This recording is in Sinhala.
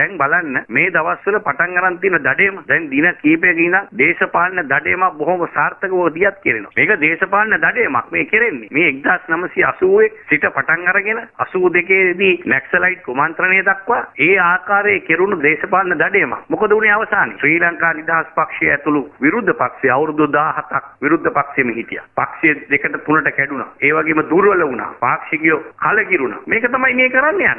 දැන් බලන්න මේ දවස්වල පටන් ගන්න තියෙන දඩේම දැන් දින කීපයක ඉඳන් දේශපාලන දඩේමක් බොහොම සාර්ථකව දියත් කෙරෙනවා. මේක දේශපාලන දඩේමක් මේ කෙරෙන්නේ. මේ 1980 සිට පටන් අරගෙන 82 දී නැක්සලයිට් කුමන්ත්‍රණය දක්වා ඒ ආකාරයේ කෙරුණු දේශපාලන දඩේමක්. මොකද උනේ අවසානයේ? ශ්‍රී ලංකා නිදහස් පක්ෂය ඇතුළු විරුද්ධ පක්ෂය අවුරුදු 17ක් විරුද්ධ පක්ෂෙම හිටියා. පක්ෂය දෙකට තුනට කැඩුනා. ඒ වගේම දුර්වල වුණා. පාක්ෂිකයෝ කලකිරුණා. මේක තමයි මේ කරන්න යන්නේ.